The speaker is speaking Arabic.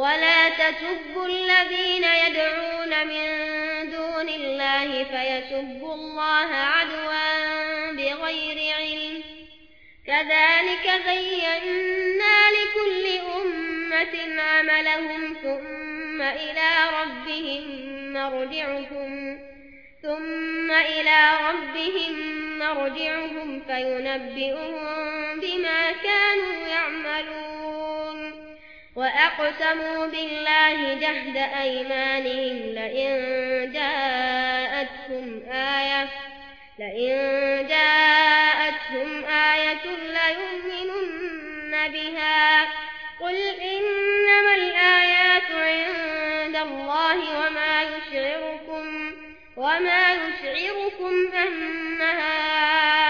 ولا تسبوا الذين يدعون من دون الله فيسبوا الله عدوا بغير علم. كذلك زينا لكل أمة عملهم ثم إلى ربهم مرجعهم ثم إلى ربهم مرجعهم فينبئهم بما وأقسموا بالله جهد أيمانهم لئن جاءتهم آية لئن جاءتهم آية ليؤمنن بها. قل إنما الآيات عند الله وما يشعركم وما يشعركم أنها